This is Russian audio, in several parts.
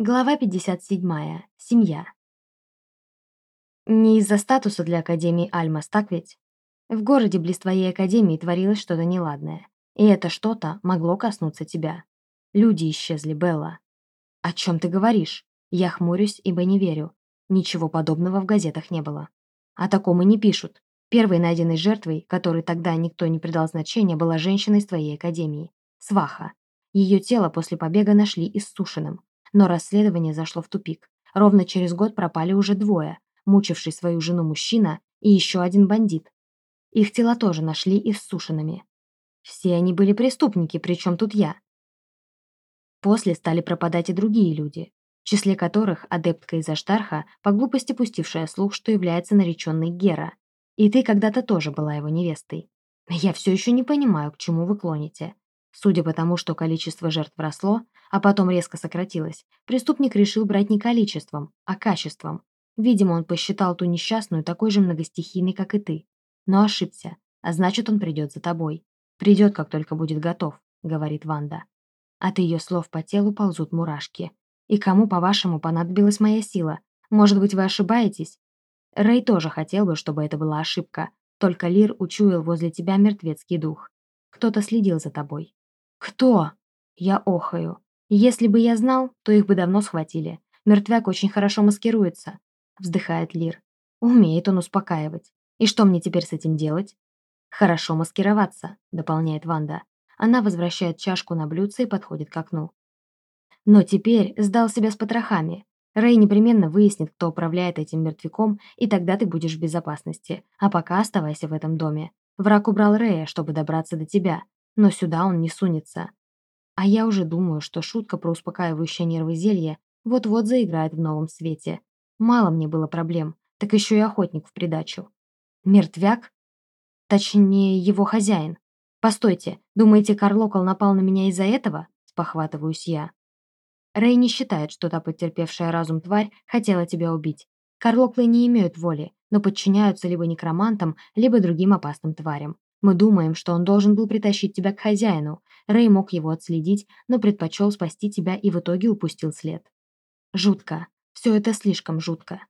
Глава 57. Семья. Не из-за статуса для Академии Альмас, так ведь? В городе близ твоей Академии творилось что-то неладное. И это что-то могло коснуться тебя. Люди исчезли, Белла. О чем ты говоришь? Я хмурюсь, ибо не верю. Ничего подобного в газетах не было. О таком и не пишут. Первой найденной жертвой, которой тогда никто не придал значения, была женщина из твоей Академии. Сваха. Ее тело после побега нашли иссушенным. Но расследование зашло в тупик. Ровно через год пропали уже двое, мучивший свою жену мужчина и еще один бандит. Их тела тоже нашли иссушенными. Все они были преступники, причем тут я. После стали пропадать и другие люди, в числе которых адептка из Аштарха, по глупости пустившая слух, что является нареченной Гера. И ты когда-то тоже была его невестой. Я все еще не понимаю, к чему вы клоните. Судя по тому, что количество жертв росло, а потом резко сократилось, преступник решил брать не количеством, а качеством. Видимо, он посчитал ту несчастную такой же многостихийной, как и ты. Но ошибся, а значит, он придет за тобой. Придет, как только будет готов, говорит Ванда. От ее слов по телу ползут мурашки. И кому, по-вашему, понадобилась моя сила? Может быть, вы ошибаетесь? Рэй тоже хотел бы, чтобы это была ошибка. Только Лир учуял возле тебя мертвецкий дух. Кто-то следил за тобой. «Кто?» Я охаю. Если бы я знал, то их бы давно схватили. Мертвяк очень хорошо маскируется», — вздыхает Лир. «Умеет он успокаивать. И что мне теперь с этим делать?» «Хорошо маскироваться», — дополняет Ванда. Она возвращает чашку на блюдце и подходит к окну. «Но теперь сдал себя с потрохами. Рэй непременно выяснит, кто управляет этим мертвяком, и тогда ты будешь в безопасности. А пока оставайся в этом доме. Враг убрал Рэя, чтобы добраться до тебя, но сюда он не сунется. А я уже думаю, что шутка про успокаивающее нервы зелье вот-вот заиграет в новом свете. Мало мне было проблем, так еще и охотник в придачу. Мертвяк? Точнее, его хозяин. Постойте, думаете, Карлокол напал на меня из-за этого? Спохватываюсь я. Рэй не считает, что та потерпевшая разум тварь хотела тебя убить. Карлоклы не имеют воли, но подчиняются либо некромантам, либо другим опасным тварям. Мы думаем, что он должен был притащить тебя к хозяину. Рэй мог его отследить, но предпочел спасти тебя и в итоге упустил след. Жутко. Все это слишком жутко.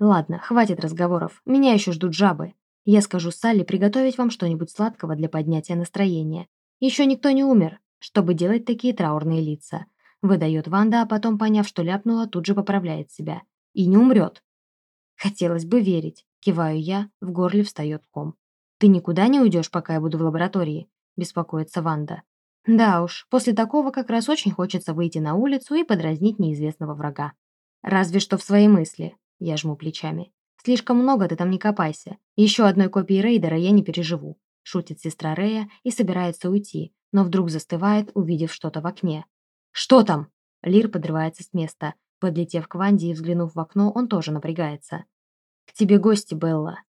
Ладно, хватит разговоров. Меня еще ждут жабы. Я скажу Салли приготовить вам что-нибудь сладкого для поднятия настроения. Еще никто не умер, чтобы делать такие траурные лица. Выдает Ванда, а потом, поняв, что ляпнула, тут же поправляет себя. И не умрет. Хотелось бы верить. Киваю я, в горле встает ком. «Ты никуда не уйдешь, пока я буду в лаборатории?» – беспокоится Ванда. «Да уж, после такого как раз очень хочется выйти на улицу и подразнить неизвестного врага. Разве что в свои мысли», – я жму плечами. «Слишком много ты там не копайся. Еще одной копии рейдера я не переживу», – шутит сестра Рея и собирается уйти, но вдруг застывает, увидев что-то в окне. «Что там?» Лир подрывается с места. Подлетев к Ванде и взглянув в окно, он тоже напрягается. «К тебе гости, Белла.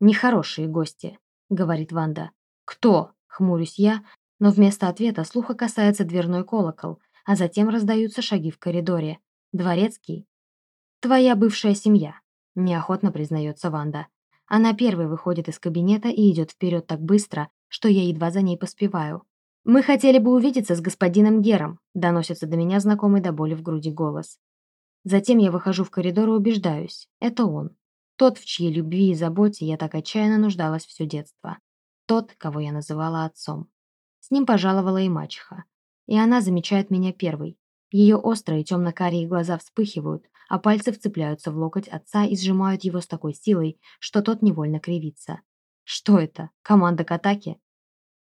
Нехорошие гости говорит Ванда. «Кто?» – хмурюсь я, но вместо ответа слуха касается дверной колокол, а затем раздаются шаги в коридоре. Дворецкий. «Твоя бывшая семья», – неохотно признается Ванда. Она первой выходит из кабинета и идет вперед так быстро, что я едва за ней поспеваю. «Мы хотели бы увидеться с господином Гером», – доносится до меня знакомый до боли в груди голос. Затем я выхожу в коридор и убеждаюсь. Это он. Тот, в чьей любви и заботе я так отчаянно нуждалась все детство. Тот, кого я называла отцом. С ним пожаловала и мачеха. И она замечает меня первой. Ее острые темно-карие глаза вспыхивают, а пальцы вцепляются в локоть отца и сжимают его с такой силой, что тот невольно кривится. Что это? Команда к атаке?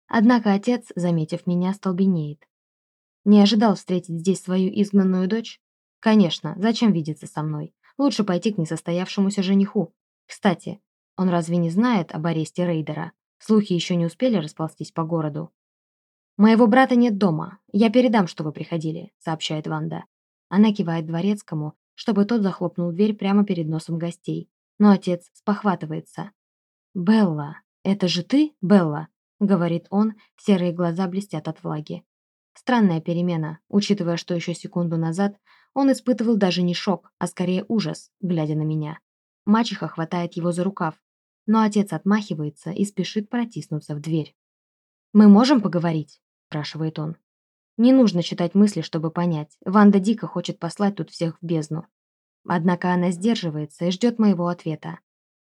Однако отец, заметив меня, столбенеет. Не ожидал встретить здесь свою изгнанную дочь? Конечно, зачем видеться со мной? Лучше пойти к несостоявшемуся жениху. Кстати, он разве не знает об аресте рейдера? Слухи еще не успели расползтись по городу. «Моего брата нет дома. Я передам, что вы приходили», — сообщает Ванда. Она кивает дворецкому, чтобы тот захлопнул дверь прямо перед носом гостей. Но отец спохватывается. «Белла, это же ты, Белла?» — говорит он, серые глаза блестят от влаги. Странная перемена, учитывая, что еще секунду назад он испытывал даже не шок, а скорее ужас, глядя на меня. Мачеха хватает его за рукав, но отец отмахивается и спешит протиснуться в дверь. «Мы можем поговорить?» – спрашивает он. Не нужно читать мысли, чтобы понять. Ванда дико хочет послать тут всех в бездну. Однако она сдерживается и ждет моего ответа.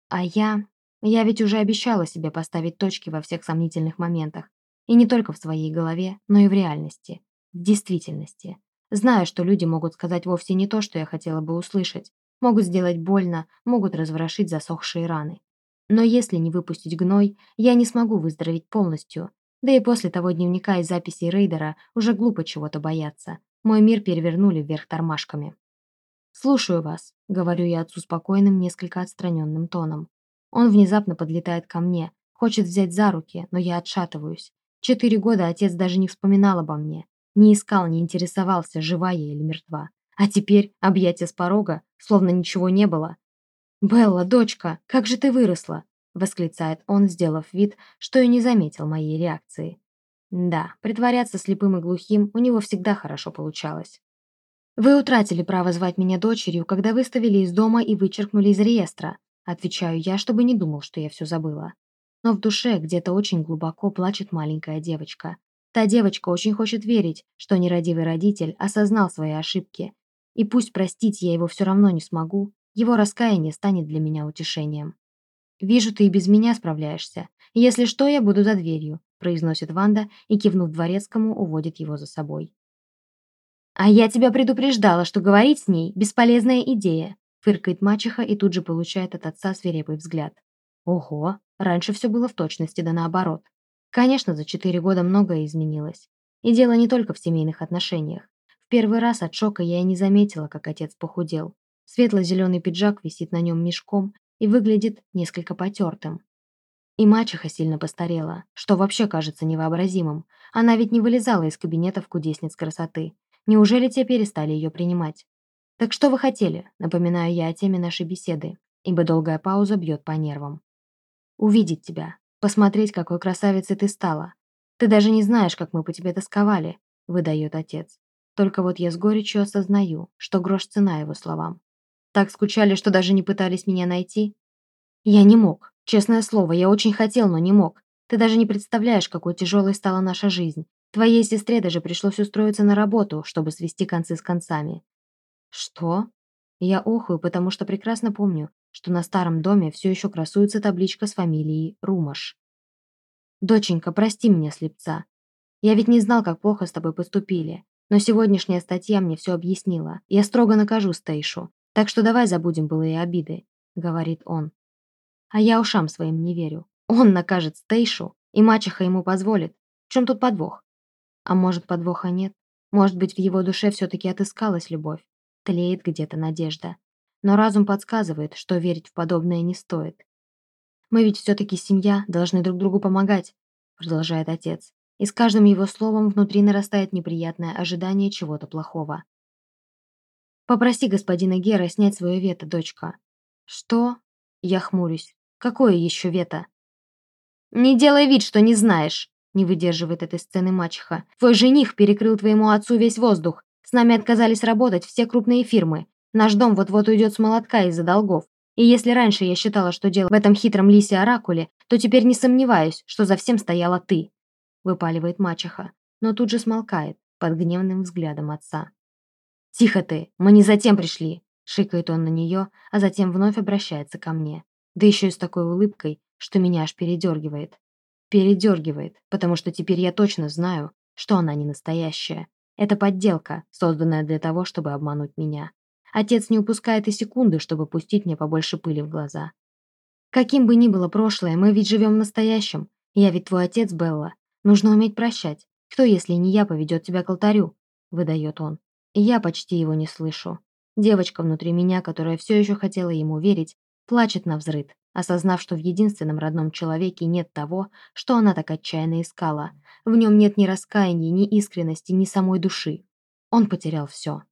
А я... Я ведь уже обещала себе поставить точки во всех сомнительных моментах. И не только в своей голове, но и в реальности. В действительности. Знаю, что люди могут сказать вовсе не то, что я хотела бы услышать. Могут сделать больно, могут разворошить засохшие раны. Но если не выпустить гной, я не смогу выздороветь полностью. Да и после того дневника и записей рейдера уже глупо чего-то бояться. Мой мир перевернули вверх тормашками. «Слушаю вас», — говорю я отцу спокойным, несколько отстраненным тоном. Он внезапно подлетает ко мне, хочет взять за руки, но я отшатываюсь. Четыре года отец даже не вспоминал обо мне, не искал, не интересовался, жива я или мертва. А теперь объятия с порога, словно ничего не было. «Белла, дочка, как же ты выросла!» восклицает он, сделав вид, что и не заметил моей реакции. Да, притворяться слепым и глухим у него всегда хорошо получалось. «Вы утратили право звать меня дочерью, когда выставили из дома и вычеркнули из реестра», отвечаю я, чтобы не думал, что я все забыла. Но в душе где-то очень глубоко плачет маленькая девочка. Та девочка очень хочет верить, что нерадивый родитель осознал свои ошибки. И пусть простить я его все равно не смогу, его раскаяние станет для меня утешением. «Вижу, ты и без меня справляешься. Если что, я буду за дверью», произносит Ванда и, кивнув дворецкому, уводит его за собой. «А я тебя предупреждала, что говорить с ней – бесполезная идея», фыркает мачеха и тут же получает от отца свирепый взгляд. Ого, раньше все было в точности, да наоборот. Конечно, за четыре года многое изменилось. И дело не только в семейных отношениях. В первый раз от шока я и не заметила, как отец похудел. Светло-зеленый пиджак висит на нем мешком и выглядит несколько потертым. И мачеха сильно постарела, что вообще кажется невообразимым. Она ведь не вылезала из кабинетов кудесниц красоты. Неужели те перестали ее принимать? «Так что вы хотели?» – напоминаю я о теме нашей беседы, ибо долгая пауза бьет по нервам. «Увидеть тебя, посмотреть, какой красавицей ты стала. Ты даже не знаешь, как мы по тебе тосковали», – выдает отец. Только вот я с горечью осознаю, что грош цена его словам. Так скучали, что даже не пытались меня найти? Я не мог. Честное слово, я очень хотел, но не мог. Ты даже не представляешь, какой тяжелой стала наша жизнь. Твоей сестре даже пришлось устроиться на работу, чтобы свести концы с концами. Что? Я охую, потому что прекрасно помню, что на старом доме все еще красуется табличка с фамилией Румаш. «Доченька, прости меня, слепца. Я ведь не знал, как плохо с тобой поступили. Но сегодняшняя статья мне все объяснила. Я строго накажу Стейшу. Так что давай забудем былые обиды», — говорит он. А я ушам своим не верю. Он накажет Стейшу, и мачеха ему позволит. В чем тут подвох? А может, подвоха нет? Может быть, в его душе все-таки отыскалась любовь. Тлеет где-то надежда. Но разум подсказывает, что верить в подобное не стоит. «Мы ведь все-таки семья, должны друг другу помогать», продолжает отец. И с каждым его словом внутри нарастает неприятное ожидание чего-то плохого. Попроси господина Гера снять свое вето, дочка». «Что?» Я хмурюсь. «Какое еще вето?» «Не делай вид, что не знаешь», не выдерживает этой сцены мачеха. «Твой жених перекрыл твоему отцу весь воздух. С нами отказались работать все крупные фирмы. Наш дом вот-вот уйдет с молотка из-за долгов. И если раньше я считала, что дело в этом хитром лисе-оракуле, то теперь не сомневаюсь, что за всем стояла ты», выпаливает мачеха, но тут же смолкает под гневным взглядом отца. «Тихо ты, мы не затем пришли!» Шикает он на нее, а затем вновь обращается ко мне. Да еще и с такой улыбкой, что меня аж передергивает. Передергивает, потому что теперь я точно знаю, что она не настоящая. Это подделка, созданная для того, чтобы обмануть меня. Отец не упускает и секунды, чтобы пустить мне побольше пыли в глаза. Каким бы ни было прошлое, мы ведь живем в настоящем. Я ведь твой отец, Белла. Нужно уметь прощать. Кто, если не я, поведет тебя к алтарю?» Выдает он. Я почти его не слышу. Девочка внутри меня, которая все еще хотела ему верить, плачет на взрыд, осознав, что в единственном родном человеке нет того, что она так отчаянно искала. В нем нет ни раскаяния, ни искренности, ни самой души. Он потерял все.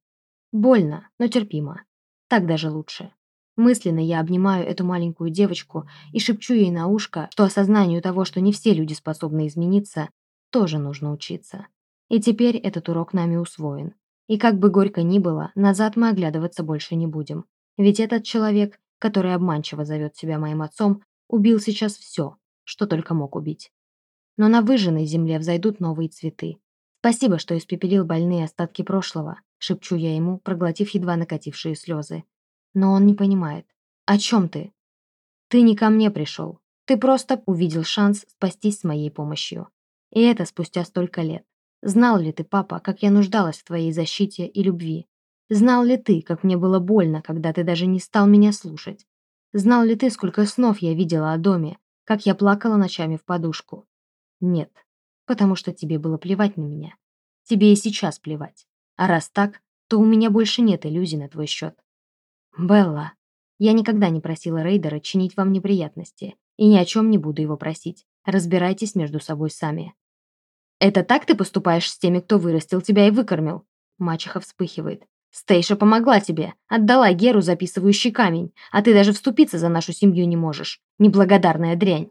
Больно, но терпимо. Так даже лучше. Мысленно я обнимаю эту маленькую девочку и шепчу ей на ушко, что осознанию того, что не все люди способны измениться, тоже нужно учиться. И теперь этот урок нами усвоен. И как бы горько ни было, назад мы оглядываться больше не будем. Ведь этот человек, который обманчиво зовет себя моим отцом, убил сейчас все, что только мог убить. Но на выжженной земле взойдут новые цветы. Спасибо, что испепелил больные остатки прошлого, шепчу я ему, проглотив едва накатившие слезы. Но он не понимает. О чем ты? Ты не ко мне пришел. Ты просто увидел шанс спастись с моей помощью. И это спустя столько лет. Знал ли ты, папа, как я нуждалась в твоей защите и любви? Знал ли ты, как мне было больно, когда ты даже не стал меня слушать? Знал ли ты, сколько снов я видела о доме, как я плакала ночами в подушку? Нет, потому что тебе было плевать на меня. Тебе и сейчас плевать. А раз так, то у меня больше нет иллюзий на твой счет. Белла, я никогда не просила Рейдера чинить вам неприятности, и ни о чем не буду его просить. Разбирайтесь между собой сами. Это так ты поступаешь с теми, кто вырастил тебя и выкормил? Мачеха вспыхивает. Стейша помогла тебе, отдала Геру записывающий камень, а ты даже вступиться за нашу семью не можешь. Неблагодарная дрянь.